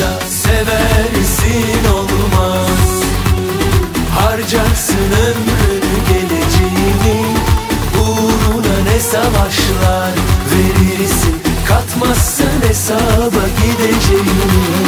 da seversin olmaz. Harcarsın ömrünü geleceğini Uğruna ne savaşlar verirsin. Katmazsın hesaba gideceğini.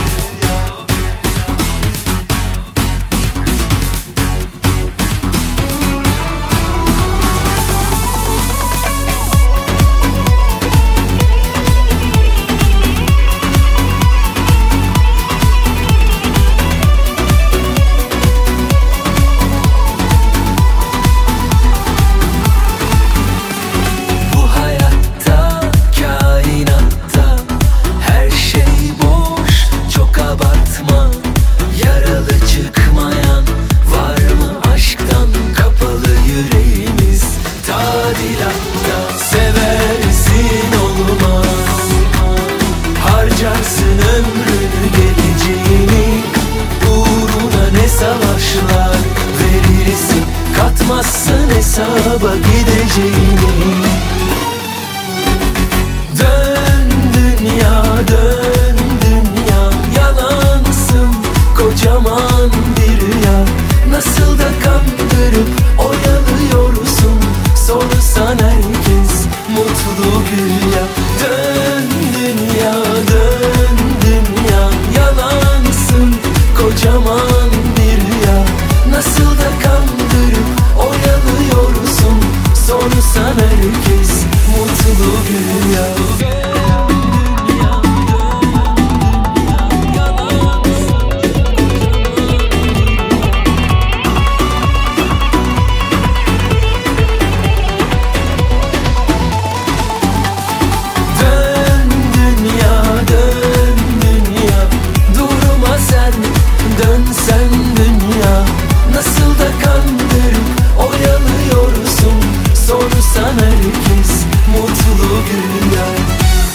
hesaba gideceğini Yaşasın herkes mutlu günler